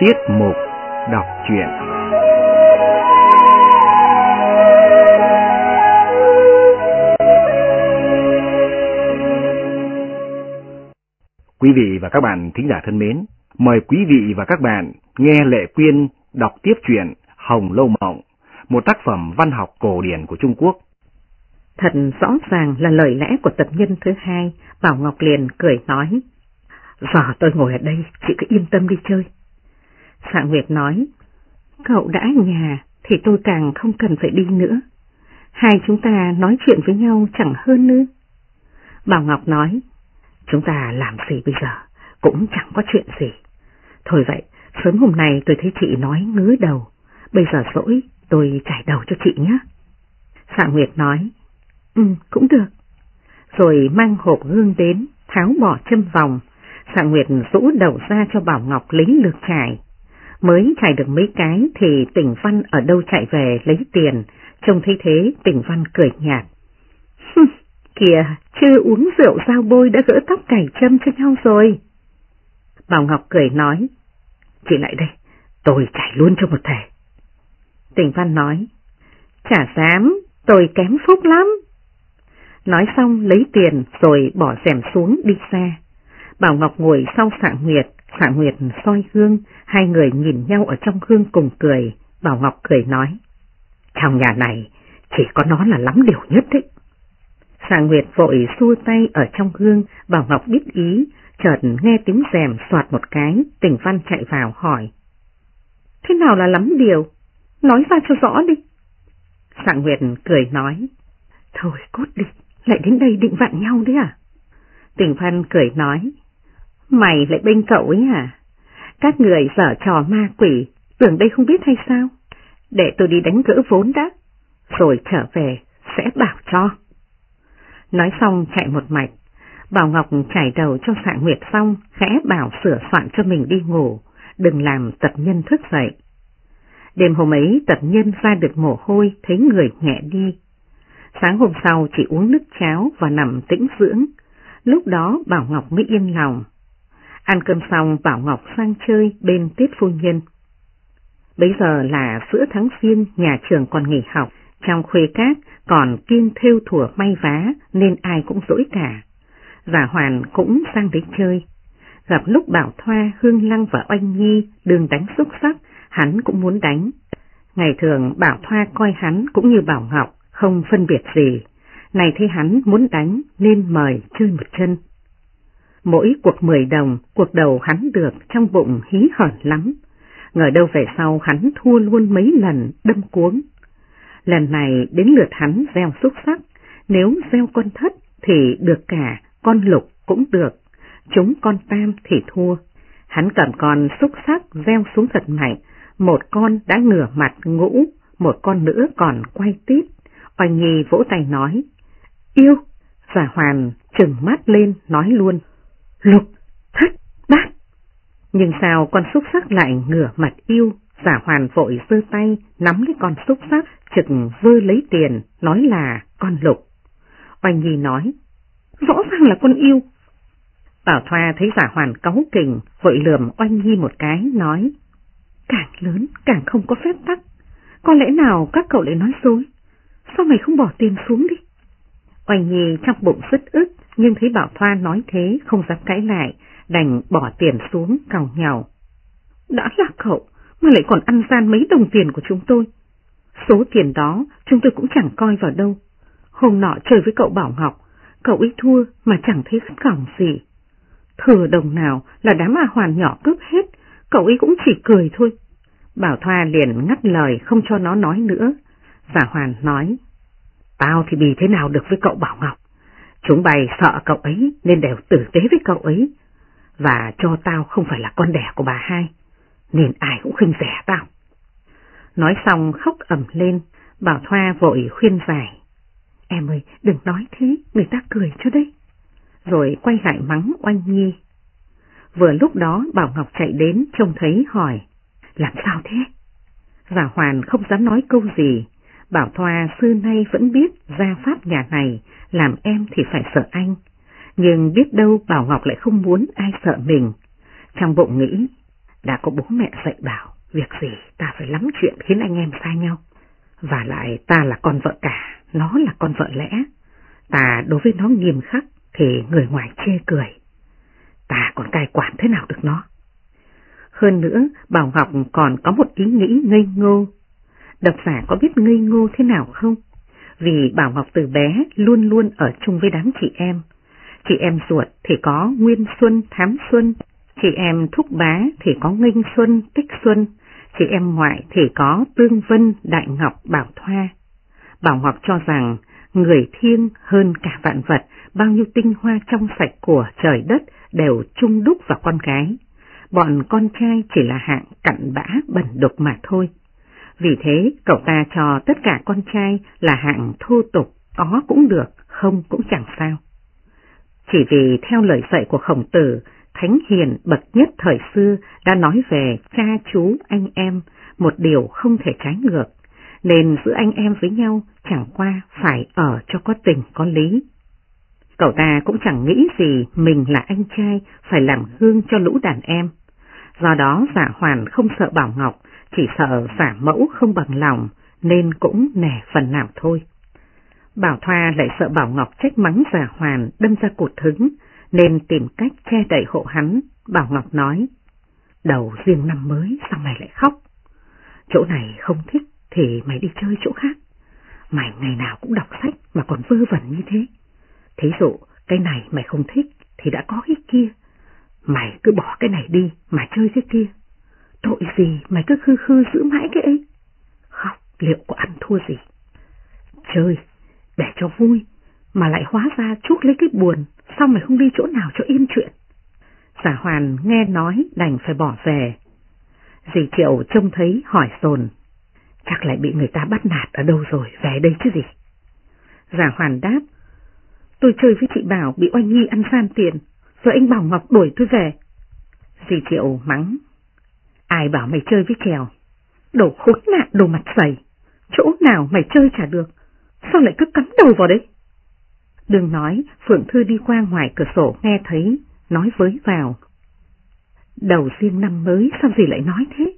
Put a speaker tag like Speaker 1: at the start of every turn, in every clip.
Speaker 1: Tiết mục đọc truyện Quý vị và các bạn thính giả thân mến, mời quý vị và các bạn nghe Lệ Quyên đọc tiếp truyện Hồng Lâu Mộng, một tác phẩm văn học cổ điển của Trung Quốc.
Speaker 2: Thật rõ ràng là lời lẽ của tập nhân thứ hai, Bảo Ngọc liền cười nói. Giờ tôi ngồi ở đây, chị cứ yên tâm đi chơi. Sạng Nguyệt nói, cậu đã nhà thì tôi càng không cần phải đi nữa. Hai chúng ta nói chuyện với nhau chẳng hơn nữa. Bảo Ngọc nói, chúng ta làm gì bây giờ, cũng chẳng có chuyện gì. Thôi vậy, sớm hôm nay tôi thấy chị nói ngứa đầu, bây giờ rỗi tôi trải đầu cho chị nhé. Sạng Nguyệt nói, ừ, cũng được. Rồi mang hộp gương đến, tháo bỏ châm vòng, Sạng Nguyệt rũ đầu ra cho Bảo Ngọc lấy lược trải. Mới chạy được mấy cái thì tỉnh Văn ở đâu chạy về lấy tiền, trông thấy thế tỉnh Văn cười nhạt. Kìa, chưa uống rượu dao bôi đã gỡ tóc cải châm cho nhau rồi. Bảo Ngọc cười nói, chị lại đây, tôi chảy luôn cho một thể. Tỉnh Văn nói, chả dám, tôi kém phúc lắm. Nói xong lấy tiền rồi bỏ rèm xuống đi xa. Bảo Ngọc ngồi sau Sạng Nguyệt, Hạ Nguyệt soi gương, hai người nhìn nhau ở trong gương cùng cười, Bảo Ngọc cười nói. Trong nhà này, chỉ có nó là lắm điều nhất đấy. Hạ Nguyệt vội xua tay ở trong gương, Bảo Ngọc biết ý, chợt nghe tiếng rèm soạt một cái, tỉnh văn chạy vào hỏi. Thế nào là lắm điều? Nói ra cho rõ đi. Hạ Nguyệt cười nói. Thôi cốt đi, lại đến đây định vặn nhau đấy à? Tỉnh văn cười nói. Mày lại bên cậu ấy hả? Các người dở trò ma quỷ, tưởng đây không biết hay sao? Để tôi đi đánh gỡ vốn đã, rồi trở về sẽ bảo cho. Nói xong chạy một mạch, Bảo Ngọc chảy đầu cho sạng nguyệt xong, khẽ bảo sửa soạn cho mình đi ngủ, đừng làm tật nhân thức dậy. Đêm hôm ấy tật nhân ra được mồ hôi, thấy người nhẹ đi. Sáng hôm sau chỉ uống nước cháo và nằm tĩnh dưỡng, lúc đó Bảo Ngọc mới yên lòng. Ăn cơm xong Bảo Ngọc sang chơi bên Tiết Phu Nhân. Bây giờ là giữa tháng riêng nhà trường còn nghỉ học, trong khuê cát còn kiên theo thủa may vá nên ai cũng dỗi cả. giả Hoàn cũng sang đấy chơi. Gặp lúc Bảo Thoa, Hương Lăng và Oanh Nhi đường đánh xúc sắc, hắn cũng muốn đánh. Ngày thường Bảo Thoa coi hắn cũng như Bảo Ngọc, không phân biệt gì. Này thấy hắn muốn đánh nên mời chơi một chân. Mỗi cuộc 10 đồng, cuộc đầu hắn được trong bụng hí hởn lắm. Ngờ đâu về sau hắn thua luôn mấy lần đâm cuống. Lần này đến lượt hắn gieo xúc sắc, nếu gieo con thất thì được cả, con lục cũng được, chúng con tam thì thua. Hắn cầm con xúc sắc gieo xuống thật mạnh, một con đã ngửa mặt ngũ, một con nữa còn quay tít. Oanh Nhi vỗ tay nói, yêu, giả hoàn trừng mắt lên nói luôn lục, thất, bát. Nhưng sao con xúc sắc lại ngửa mặt yêu, giả hoàn vội dơ tay, nắm lấy con xúc sắc, trực vơ lấy tiền, nói là con lục. Oanh Nhi nói, rõ ràng là con yêu. Bảo Thoa thấy giả hoàn cáu kình, vội lườm Oanh Nhi một cái, nói, càng lớn càng không có phép tắc, có lẽ nào các cậu lại nói dối, sao mày không bỏ tiền xuống đi? Oanh Nhi trong bụng rất ức, nhưng thấy Bảo Thoa nói thế không dám cãi lại, đành bỏ tiền xuống cào nhào. Đã là cậu, mà lại còn ăn gian mấy đồng tiền của chúng tôi. Số tiền đó chúng tôi cũng chẳng coi vào đâu. Hôm nọ chơi với cậu Bảo Ngọc, cậu ấy thua mà chẳng thấy cỏng gì. Thừa đồng nào là đám à hoàn nhỏ cướp hết, cậu ấy cũng chỉ cười thôi. Bảo Thoa liền ngắt lời không cho nó nói nữa. Giả Hoàn nói, tao thì bị thế nào được với cậu Bảo Ngọc. Chúng bày sợ cậu ấy nên đều tử tế với cậu ấy, và cho tao không phải là con đẻ của bà hai, nên ai cũng khinh rẻ tao. Nói xong khóc ẩm lên, Bảo Thoa vội khuyên giải. Em ơi, đừng nói thế, người ta cười cho đấy. Rồi quay lại mắng oanh nhi. Vừa lúc đó Bảo Ngọc chạy đến trông thấy hỏi, làm sao thế? Giả Hoàn không dám nói câu gì, Bảo Thoa xưa nay vẫn biết gia pháp nhà này, làm em thì phải sợ anh. Nhưng biết đâu Bảo Ngọc lại không muốn ai sợ mình. Trong bụng nghĩ, Đã có bố mẹ dạy bảo, việc gì ta phải lắm chuyện khiến anh em xa nhau. Và lại ta là con vợ cả, nó là con vợ lẽ. Ta đối với nó nghiêm khắc thì người ngoài chê cười. Ta còn cai quản thế nào được nó? Hơn nữa, Bảo Ngọc còn có một ý nghĩ ngây ngô. Độc giả có biết ngây ngô thế nào không? Vì Bảo Ngọc từ bé luôn luôn ở chung với đám chị em. Chị em ruột thì có Nguyên Xuân, Thám Xuân, chị em Thúc Bá thì có Nghênh Xuân, Tích Xuân, chị em ngoại thì có Tương Vân, Đại Ngọc, Bảo Thoa. Bảo Ngọc cho rằng người thiêng hơn cả vạn vật, bao nhiêu tinh hoa trong sạch của trời đất đều chung đúc vào con gái. Bọn con trai chỉ là hạng cặn bã bẩn đục mà thôi. Vì thế cậu ta cho tất cả con trai là hạng thô tục, có cũng được, không cũng chẳng sao. Chỉ vì theo lời dạy của khổng tử, Thánh Hiền bậc nhất thời xưa đã nói về cha chú anh em, một điều không thể trái ngược, nên giữa anh em với nhau chẳng qua phải ở cho có tình có lý. Cậu ta cũng chẳng nghĩ gì mình là anh trai phải làm hương cho lũ đàn em. Do đó giả hoàn không sợ Bảo Ngọc, chỉ sợ giả mẫu không bằng lòng, nên cũng nể phần nào thôi. Bảo Thoa lại sợ Bảo Ngọc trách mắng giả hoàn đâm ra cột hứng, nên tìm cách che đậy hộ hắn. Bảo Ngọc nói, đầu riêng năm mới sao mày lại khóc? Chỗ này không thích thì mày đi chơi chỗ khác. Mày ngày nào cũng đọc sách mà còn vơ vẩn như thế. Thí dụ, cái này mày không thích thì đã có cái kia. Mày cứ bỏ cái này đi mà chơi cái kia. Tội gì mày cứ khư khư giữ mãi cái ấy. Khóc liệu có ăn thua gì. Chơi, để cho vui, mà lại hóa ra chuốc lấy cái buồn, sao mày không đi chỗ nào cho yên chuyện. Giả hoàn nghe nói đành phải bỏ về. Dì Triệu trông thấy hỏi sồn chắc lại bị người ta bắt nạt ở đâu rồi, về đây chứ gì. Giả hoàn đáp, tôi chơi với chị Bảo bị oanh nhi ăn san tiền, rồi anh Bảo Ngọc đuổi tôi về. Dì Triệu mắng, ai bảo mày chơi với trèo, đồ khốn nạn, đồ mặt dày, chỗ nào mày chơi chả được, sao lại cứ cắm đầu vào đấy? Đừng nói, Phượng Thư đi qua ngoài cửa sổ nghe thấy, nói với vào. Đầu riêng năm mới sao gì lại nói thế?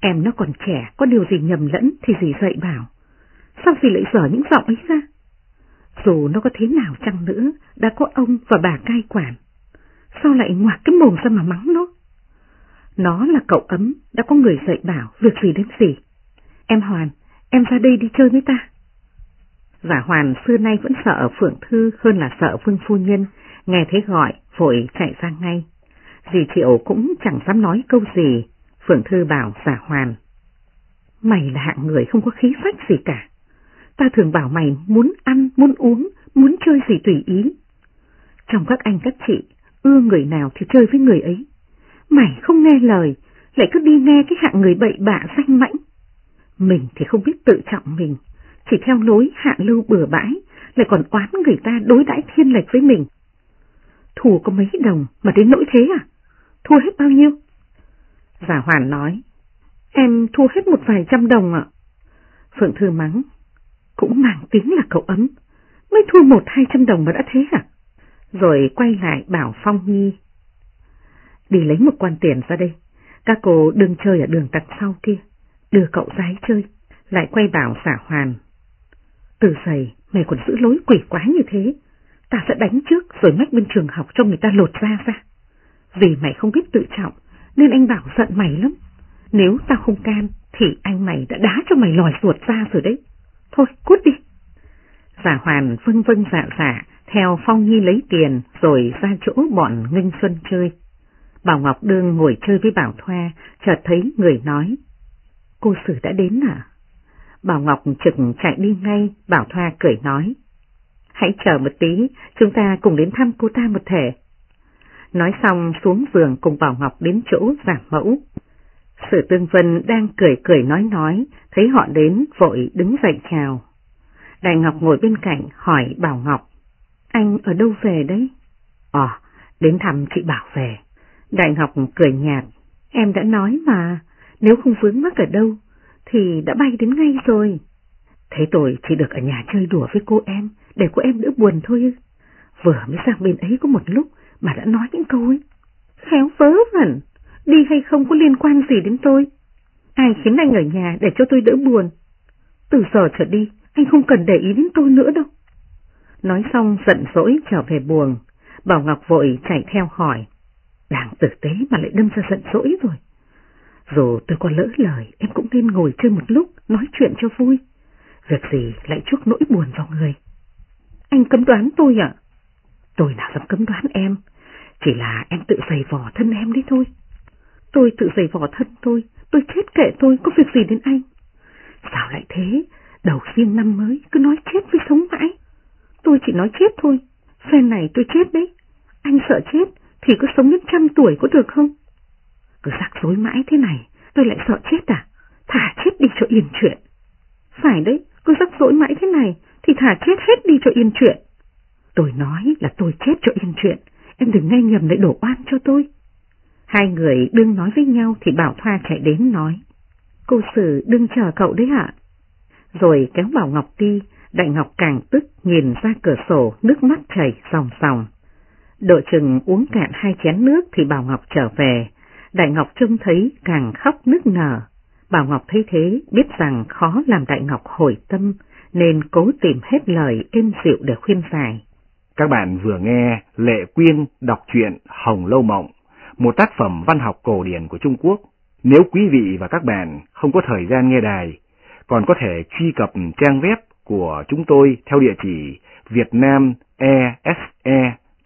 Speaker 2: Em nó còn trẻ, có điều gì nhầm lẫn thì gì dạy bảo. Sao gì lại dở những giọng ấy ra? Dù nó có thế nào chăng nữa, đã có ông và bà cai quản. Sao lại ngoạc cái mồm ra mà mắng nó? Nó là cậu ấm, đã có người dạy bảo, việc gì đến gì. Em Hoàn, em ra đây đi chơi với ta. Giả Hoàn xưa nay vẫn sợ Phượng Thư hơn là sợ Vương Phu Nhân, nghe thấy gọi, vội chạy ra ngay. Dì Triệu cũng chẳng dám nói câu gì, Phượng Thư bảo giả Hoàn. Mày là hạng người không có khí phách gì cả. Ta thường bảo mày muốn ăn, muốn uống, muốn chơi gì tùy ý. Trong các anh các chị, ưa người nào thì chơi với người ấy. Mày không nghe lời, lại cứ đi nghe cái hạng người bậy bạ danh mãnh. Mình thì không biết tự trọng mình, chỉ theo lối hạ lưu bừa bãi, lại còn oán người ta đối đãi thiên lệch với mình. Thù có mấy đồng mà đến nỗi thế à? Thua hết bao nhiêu? Giả Hoàn nói, em thua hết một vài trăm đồng ạ. Phượng Thư mắng, cũng mang tiếng là cậu ấm, mới thua một hai trăm đồng mà đã thế à? Rồi quay lại bảo Phong Nhi. Đi lấy một quan tiền ra đây, các cô đừng chơi ở đường tặc sau kia, đưa cậu gái chơi, lại quay bảo Xả hoàn. Từ giày, mày còn giữ lối quỷ quá như thế, ta sẽ đánh trước rồi mách bên trường học cho người ta lột ra ra. Vì mày không biết tự trọng, nên anh bảo giận mày lắm. Nếu tao không can, thì anh mày đã đá cho mày lòi ruột ra rồi đấy. Thôi, cút đi. Giả hoàn vâng vâng dạ dạ, theo Phong Nhi lấy tiền rồi ra chỗ bọn Nghinh Xuân chơi. Bảo Ngọc Đương ngồi chơi với Bảo Thoa, chợt thấy người nói. Cô Sử đã đến à? Bảo Ngọc trực chạy đi ngay, Bảo Thoa cười nói. Hãy chờ một tí, chúng ta cùng đến thăm cô ta một thể. Nói xong xuống giường cùng Bảo Ngọc đến chỗ giảm mẫu. Sử Tương Vân đang cười cười nói nói, thấy họ đến vội đứng dậy chào. Đại Ngọc ngồi bên cạnh hỏi Bảo Ngọc, anh ở đâu về đấy? Ờ, đến thăm chị Bảo về. Đại Ngọc cười nhạt, em đã nói mà, nếu không vướng mắc ở đâu, thì đã bay đến ngay rồi. Thế tôi chỉ được ở nhà chơi đùa với cô em, để cô em đỡ buồn thôi. Vừa mới sang bên ấy có một lúc mà đã nói những câu ấy. Khéo vớ vẩn, đi hay không có liên quan gì đến tôi. Ai khiến anh ở nhà để cho tôi đỡ buồn. Từ giờ trở đi, anh không cần để ý đến tôi nữa đâu. Nói xong giận dỗi trở về buồn Bảo Ngọc vội chạy theo hỏi. Đang tử tế mà lại đâm ra giận dỗi rồi. Dù tôi có lỡ lời, em cũng nên ngồi chơi một lúc, nói chuyện cho vui. Việc gì lại chuốc nỗi buồn vào người. Anh cấm đoán tôi ạ? Tôi nào dám cấm đoán em, chỉ là em tự giày vò thân em đấy thôi. Tôi tự giày vò thân tôi, tôi chết kệ tôi, có việc gì đến anh? Sao lại thế? Đầu riêng năm mới cứ nói chết với sống mãi. Tôi chỉ nói chết thôi, phen này tôi chết đấy. Anh sợ chết thì cứ sống đến trăm tuổi có được không? Cứ rắc rối mãi thế này, tôi lại sợ chết à? Thả chết đi cho yên chuyện. Phải đấy, cứ rắc rối mãi thế này thì thả chết hết đi cho yên chuyện. Tôi nói là tôi chết cho yên chuyện, em đừng nghe nhầm lại đổ oan cho tôi. Hai người đương nói với nhau thì Bảo Thoa chạy đến nói. Cô Sử đừng chờ cậu đấy ạ. Rồi kéo Bảo Ngọc đi, Đại Ngọc càng tức nhìn ra cửa sổ nước mắt chảy ròng ròng đội chừng uống cạn hai chén nước thì Bảo Ngọc trở về, Đại Ngọc trông thấy càng khóc nức nở. Bảo Ngọc thấy thế biết rằng khó làm Đại Ngọc hồi tâm nên cố tìm hết lời êm dịu để khuyên giải.
Speaker 1: Các bạn vừa nghe Lệ Quyên đọc truyện Hồng Lâu Mộng, một tác phẩm văn học cổ điển của Trung Quốc. Nếu quý vị và các bạn không có thời gian nghe đài, còn có thể truy cập trang web của chúng tôi theo địa chỉ